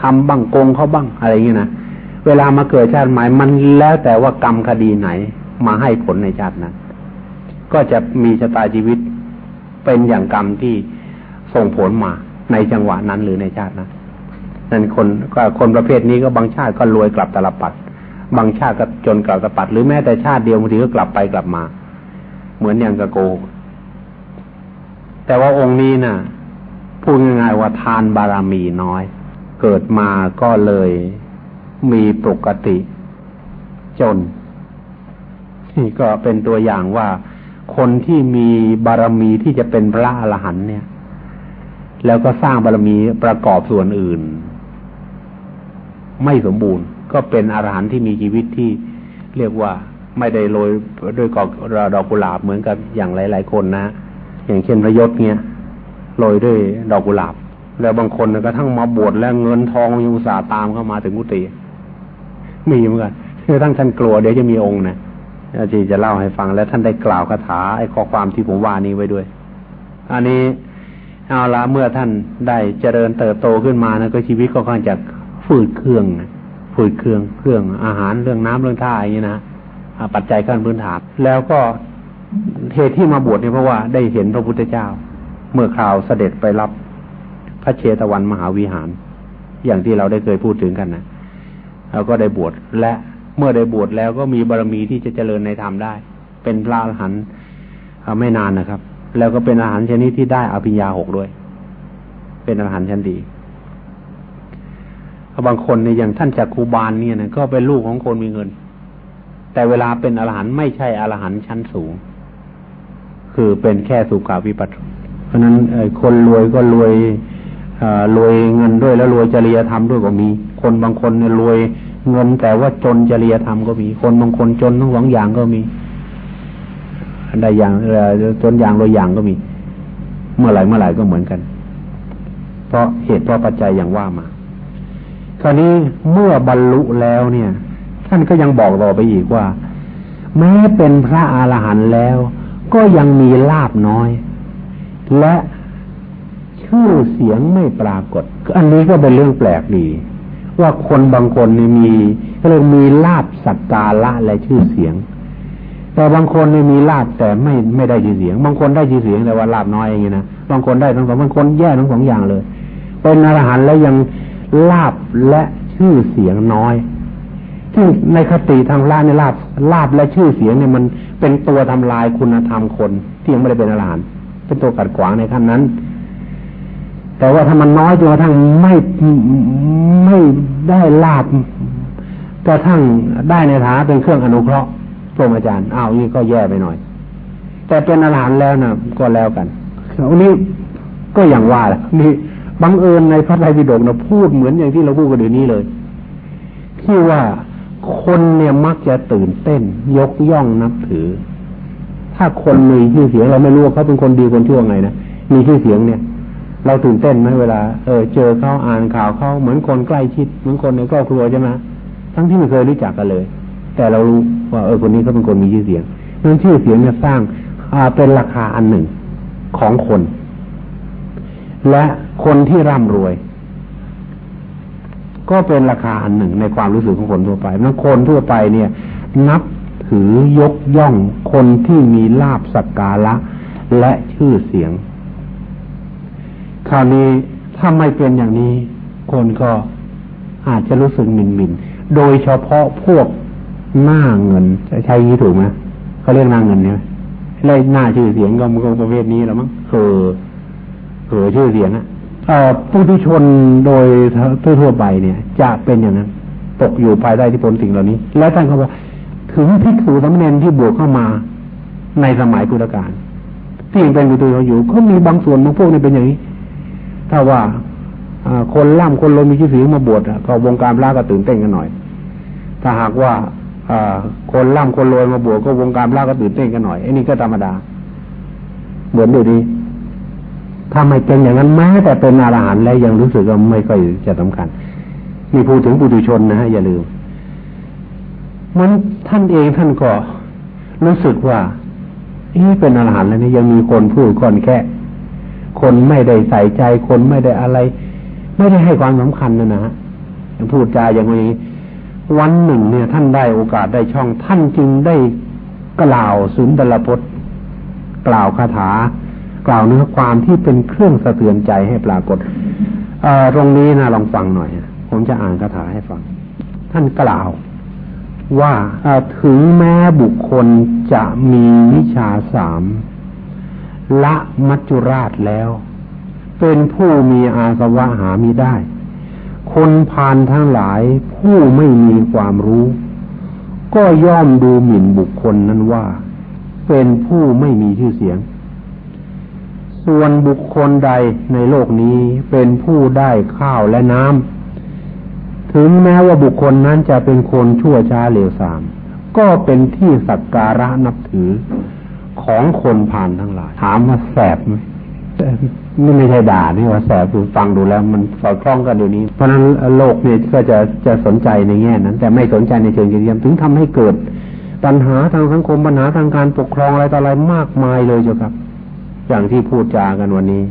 ทำบ้างโกงเขาบ้างอะไรอย่างเงี้นะเวลามาเกิดชาติใหม่มันแล้วแต่ว่ากรรมคดีไหน มาให้ผลในชาตินั้นก็จะมีชะตาชีวิตเป็นอย่างกรรมที่ส่งผลมาในจังหวะนั้นหรือในชาตินั้นนั่นคนก็คนประเภทนี้ก็บางชาติก็รวยกลับตลบปัด บางชาติก็จนกลับตลบปัด หรือแม้แต่ชาติเดียวบางทีก็กลับไปกลับมา เหมือนอย่างกะโก แต่ว่าองค์นี้นะ่ะพูดง่ายๆว่าทานบารมีน้อย เกิดมาก็เลยมีปกติจน นี่ก็เป็นตัวอย่างว่าคนที่มีบารมีที่จะเป็นพระอรหันต์เนี่ย แล้วก็สร้างบารมีประกอบส่วนอื่น ไม่สมบูรณ์ ก็เป็นอรหันต์ที่มีชีวิตที่เรียกว่าไม่ได้โรยด้วยกอกดอกกุหลาบเหมือนกับอย่างหลาย ๆ คนนะ อย่างเช่นพระยศเนี่ยโรยด้วยดอกกุหลาบ แล้วบางคนก็ทั้งมาบวชแล้วเงินทองยังสาห์ตามเข้ามาถึงกุฏิมีเหมือนกันคือทั้งท่านกลัวเดี๋ยวจะมีองค์นะอาจารย์จะเล่าให้ฟังแล้วท่านได้กล่าวคาถาไอ้ข้อความที่ผมว่านี้ไว้ด้วย อันนี้เอาละเมื่อท่านได้เจริญเติบโตขึ้นมานะก็ชีวิตก็ค่อนจะฝืดเครื่องฝืดเครื่องเครื่องอาหารเรื่องน้ำเรื่องท่าอย่างนี้นะปัจจัยขั้นพื้นฐานแล้วก็ เหตุที่มาบวชเนี่ยเพราะว่าได้เห็นพระพุทธเจ้า เมื่อคราวเสด็จไปรับพระเชตวันมหาวิหาร อย่างที่เราได้เคยพูดถึงกันนะเราก็ได้บวชและเมื่อได้บวชแล้วก็มีบารมีที่จะเจริญในธรรมได้ เป็นพระอรหันต์ไม่นานนะครับ แล้วก็เป็นอาหารชนิดที่ได้อภิญญาหกด้วย เป็นอาหารชั้นดีบางคนเนี่ยอย่างท่านจักคูบาลเนี่ยนะก็เป็นลูกของคนมีเงิน แต่เวลาเป็นอรหันต์ไม่ใช่อรหันต์ชั้นสูง คือเป็นแค่สุขาวิปัสสเพราะนั้นคนรวยก็รวยรวยเงินด้วยแล้วรวยจริยธรรมด้วยก็มี คนบางคนเนี่ยรวยเงินแต่ว่าจนจริยธรรมก็มี คนบางคนจนทั้งสองอย่างก็มีได้อย่างจนอย่างรวยอย่างก็มี เมื่อไหร่เมื่อไหร่ก็เหมือนกัน เพราะเหตุเพราะปัจจัยอย่างว่ามา คราวนี้เมื่อบรรลุแล้วเนี่ย ท่านก็ยังบอกต่อไปอีกว่า แม้เป็นพระอาหารหันต์แล้ว ก็ยังมีลาบน้อย และชื่อเสียงไม่ปรากฏ อันนี้ก็เป็นเรื่องแปลกดี ว่าคนบางคนนี่มีก็เลยมีลาบสักการะและชื่อเสียง แต่บางคนนี่มีลาบแต่ไม่ไม่ได้ชื่อเสียง บางคนได้ชื่อเสียงแต่ว่าลาบน้อยอย่างนี้นะบางคนได้ทั้งสองบางคนแย่ทั้งสองอย่างเลย เป็นอรหันต์แล้วยังลาบและชื่อเสียงน้อย ที่ในคติทางล่าในลาบลาบและชื่อเสียงเนี่ยมันเป็นตัวทำลายคุณธรรมคนที่ยังไม่ได้เป็นอรหันต์เป็นตัวกัดขวางในขั้นนั้น แต่ว่าถ้ามันน้อยจนกระทั่งไม่ไม่ได้ลาบกระทั่งได้ในฐานะเป็นเครื่องอนุเคราะห์พระอาจารย์อ้าวนี่ก็แย่ไปหน่อย แต่เป็นอาหารแล้วนะก็แล้วกันอันนี้ก็อย่างว่าแหละนี่บังเอิญในพระไตรปิฎกนะพูดเหมือนอย่างที่เราพูดกันเดี๋ยวนี้เลยที่ว่า คนเนี่ยมักจะตื่นเต้น ยกย่องนับถือ ถ้าคนมีชื่อเสียงเราไม่รู้ว่าเขาเป็นคนดีคนชั่วไงนะมีชื่อเสียงเนี่ย เราตื่นเต้นไหมเวลาเออเจอเขาอ่านข่าวเขาเหมือนคนใกล้ชิดเหมือนคนในครอบครัวใช่ไหมทั้งที่ไม่เคยรู้จักกันเลย แต่เรารู้ว่าเออคนนี้เขาเป็นคนมีชื่อเสียงนั้นชื่อเสียงเนี่ยสร้างเป็นราคาอันหนึ่งของคน และคนที่ร่ำรวย ก็เป็นราคาอันหนึ่งในความรู้สึกของคนทั่วไปนั้นคนทั่วไปเนี่ย นับถือยกย่องคนที่มีลาบสักการะและชื่อเสียง คราวนี้ถ้าไม่เป็นอย่างนี้ คนก็อาจจะรู้สึกหมิ่นหมินโดยเฉพาะพวกหน้าเงินใช้ยี่ถูกไหมเขาเรียกหน้าเงินเนี่ยเล่หน้าชื่อเสียงก็มันก็ประเภทนี้แล้วมั้งคือคือชื่อเสียงอะ ผู้ที่ชนโดยทั่วไปเนี่ย จะเป็นอย่างนั้น ตกอยู่ภายใต้ที่ผลสิ่งเหล่านี้ แล้วท่านเขาว่าถึงภิกษุสามเณรที่บวชเข้ามาในสมัยพุทธกาลที่ยังเป็นบุตรอยู่ก็มีบางส่วนบางพวกนี้เป็นอย่างนี้ ถ้าว่าคนล่ำคนรวยมีชื่อเสียงมาบวชก็วงการพระก็ตื่นเต้นกันหน่อย ถ้าหากว่าคนล่ำคนรวยมาบวชก็วงการพระก็ตื่นเต้นกันหน่อยไอ้นี่ก็ธรรมดาเหมือนดูดี ถ้าไม่เป็นอย่างนั้นแม้แต่เป็นอรหันต์แล้วยังรู้สึกว่าไม่ค่อยจะสำคัญนี่พูดถึงปุถุชนนะฮะอย่าลืมมันท่านเองท่านก็รู้สึกว่าเอ๊เป็นอรหันต์แล้วนี่ยังมีคนพูดคนแค่ คนไม่ได้ใส่ใจคนไม่ได้อะไร ไม่ได้ให้ความสำคัญนะนะพูดจาอย่างนี้วันหนึ่งเนี่ย ท่านได้โอกาสได้ช่อง ท่านจึงได้กล่าวสุนทรพจน์ กล่าวคาถา กล่าวเนื้อความที่เป็นเครื่องสะเทือนใจให้ปรากฏตรงนี้นะลองฟังหน่อย ผมจะอ่านคาถาให้ฟัง ท่านกล่าวว่าถึงแม้บุคคลจะมีวิชาสามละมัจจุราชแล้ว เป็นผู้มีอาสวะหามีได้ คนพานทั้งหลายผู้ไม่มีความรู้ ก็ย่อมดูหมิ่นบุคคลนั้นว่า เป็นผู้ไม่มีชื่อเสียง ส่วนบุคคลใดในโลกนี้เป็นผู้ได้ข้าวและน้ำ ถึงแม้ว่าบุคคลนั้นจะเป็นคนชั่วช้าเลวทราม ก็เป็นที่สักการะนับถือของคนผ่านทั้งหลาย ถามว่าแสบไหมนี่ไม่ใช่ด่านี่ว่าแสบคือฟังดูแล้ว มันสอดคล้องกันเดี๋ยวนี้ เพราะนั้นโลกเนี่ยก็จะจะสนใจในแง่นั้น แต่ไม่สนใจในเชิงจริยธรรมถึงทำให้เกิดปัญหาทางสังคมปัญหาทางการปกครองอะไรต่ออะไรมากมายเลยเจ้าครับ อย่างที่พูดจากันวันนี้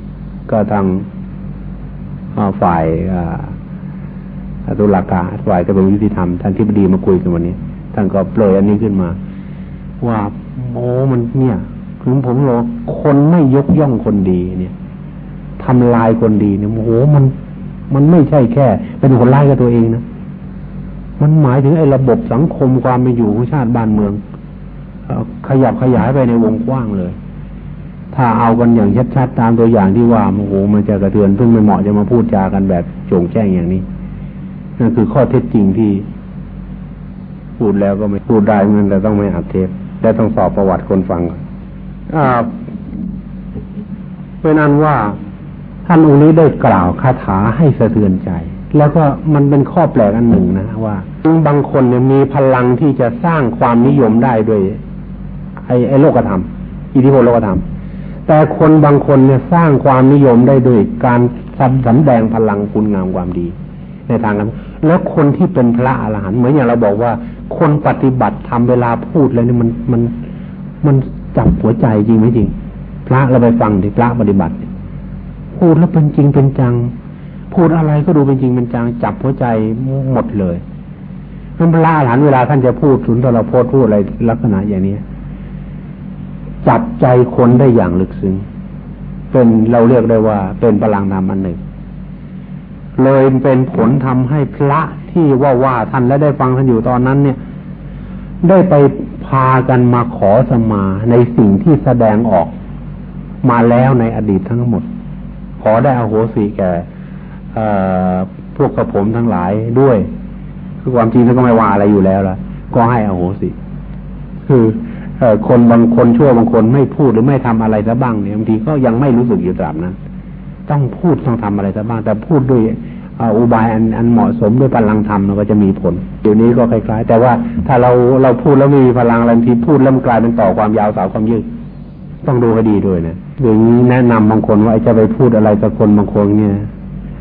ก็ทางฝ่ายตุลาการฝ่ายกระบวนยุติธรรมท่านที่บดีมาคุยกันวันนี้ท่านก็เปลยอันนี้ขึ้นมา ว่าโอ้มันเนี่ยคือผมบอคนไม่ยกย่องคนดีเนี่ยทำลายคนดีเนี่ยโอ้โหมันมันไม่ใช่แค่ เป็นคนร้ายกับตัวเองนะมันหมายถึงไอ้ระบบสังคมความเป็นอยู่ของชาติบ้านเมืองขยับขยายไปในวงกว้างเลย ถ้าเอากันอย่างชัดๆตามตัวอย่างที่ว่าโอ้โหมันจะกระเทือนเพิ่งไม่เหมาะจะมาพูดจากันแบบโจงแจ้งอย่างนี้นั่นคือข้อเท็จจริงที่ พูดแล้วก็ไม่พูดได้เงินแต่ต้องไม่อัดเทปและต้องสอบประวัติคนฟังอ่าเป็นอันว่าท่านองค์นี้ได้กล่าวคาถาให้สะเทือนใจ แล้วก็มันเป็นข้อแปลกอันหนึ่งนะว่าบางคนเนี่ยมีพลังที่จะสร้างความนิยมได้ด้วย ไอ้ไอ้โลกธรรมอิทธิพลโลกธรรม แต่คนบางคนเนี่ยสร้างความนิยมได้ด้วยการสำแดงพลังคุณงามความดี ในทางนั้นแล้วคนที่เป็นพระอรหันต์เหมือนอย่างเราบอกว่า คนปฏิบัติทำเวลาพูดแล้วนี่มันมันมันจับหัวใจจริงไหมจริง พระเราไปฟังดิพระปฏิบัติ พูดแล้วเป็นจริงเป็นจัง พูดอะไรก็ดูเป็นจริงเป็นจัง จับหัวใจหมดเลยท่านพระอรหันต์เวลาท่านจะพูดสุนทรพจน์พูดอะไรลักษณะอย่างนี้ จับใจคนได้อย่างลึกซึ้งเป็นเราเรียกได้ว่า เป็นพลังนามอันหนึ่ง เลยเป็นผลทำให้พระที่ว่าว่าท่านและได้ฟังท่านอยู่ตอนนั้น เนี่ย ได้ไปพากันมาขอสมาในสิ่งที่แสดงออกมาแล้วในอดีตทั้งหมด ขอได้อโหสิแก่พวกกระผมทั้งหลายด้วย คือความจริงท่านก็ไม่ว่าอะไรอยู่แล้วละก็ให้อโหสิ คือ คนบางคนชั่วบางคนไม่พูดหรือไม่ทำอะไรซะบ้างเนี่ยบางทีก็ยังไม่รู้สึกอยู่ตราบนั้น ต้องพูดต้องทำอะไรซะบ้าง แต่พูดด้วยอุบายอันอันเหมาะสมด้วยพลังธรรมเราก็จะมีผลเดี๋ยวนี้ก็คล้าย ๆ แต่ว่าถ้าเราเราพูดแล้วมีพลังอะไรทีพูดแล้วมันกลายเป็นต่อความยาวสาวความยืดต้องดูให้ดีด้วยนะอย่างนี้แนะนำบางคนว่าจะไปพูดอะไรกับคนบางคนเนี่ย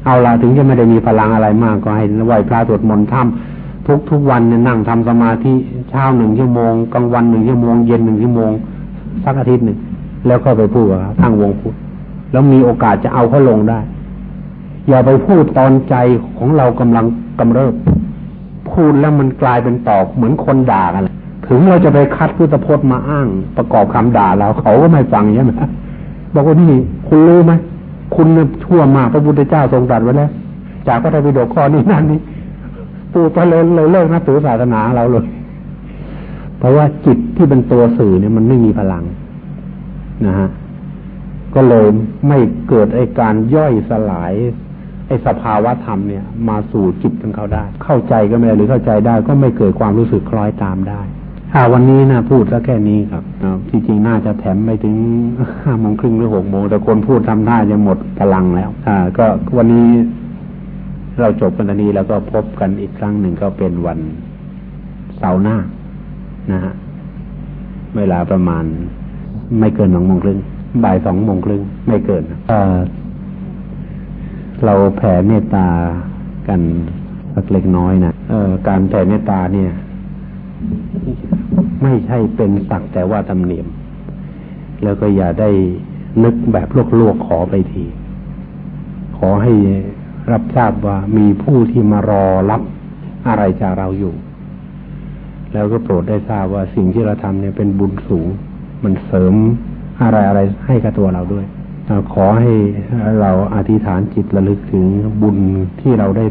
เอาละถึงจะไม่ได้มีพลังอะไรมากก็ให้ไหวพระสวดมนต์ทำ ทุกทุกวันเนี่ยนั่งทำสมาธิเช้าหนึ่งชั่วโมงกลางวันหนึ่งชั่วโมงเย็นหนึ่งชั่วโมงสักอาทิตย์หนึ่งแล้วก็ไปพูดกับทางวงพูดแล้วมีโอกาสจะเอาเขาลงได้ อย่าไปพูดตอนใจของเรากำลังกำเริบ พูดแล้วมันกลายเป็นตอบเหมือนคนด่ากันถึงเราจะไปคัดพุทธพจน์มาอ้าง ประกอบคำด่าเราเขาก็ไม่ฟังใช่ไหมบอกว่านี่คุณรู้ไหมคุณชั่วมากพระพุทธเจ้าทรงตรัสไว้แล้วจากพระไตรปิฎกข้อนี้นั่นนี้ ปูไปเลยเลยเลิกนับถือศาสนาเราเลย เพราะว่าจิตที่เป็นตัวสื่อเนี่ยมันไม่มีพลังนะฮะก็เลยไม่เกิดไอการย่อยสลายไอสภาวะธรรมเนี่ย มาสู่จิตของเขาได้ เข้าใจก็ไม่ได้หรือเข้าใจได้ ก็ไม่เกิดความรู้สึกคล้อยตามได้ถ้าวันนี้นะพูดแล้วแค่นี้ครับที่จริงน่าจะแถมไปถึงห้าโมงครึ่งหรือหกโมงแต่คนพูดทำท่าจะหมดพลังแล้ว อ่า ก็วันนี้ เราจบกันตอนนี้แล้วก็พบกันอีกครั้งหนึ่งก็เป็นวันเสาร์หน้านะฮะเวลาประมาณ ไม่เกินสองโมงครึ่งบ่ายสองโมงครึ่งไม่เกินเออเราแผ่เมตตากันสักเล็กน้อยนะเออการแผ่เมตตาเนี่ย ไม่ใช่เป็นสักแต่ว่าธรรมเนียม แล้วก็อย่าได้นึกแบบลวกๆขอไปที ขอให้ รับทราบว่ามีผู้ที่มารอรับอะไรจากเราอยู่ แล้วก็โปรดได้ทราบว่าสิ่งที่เราทำเนี่ยเป็นบุญสูง มันเสริมอะไรอะไรให้กับตัวเราด้วยขอให้เราอธิษฐานจิตระลึกถึงบุญที่เราได้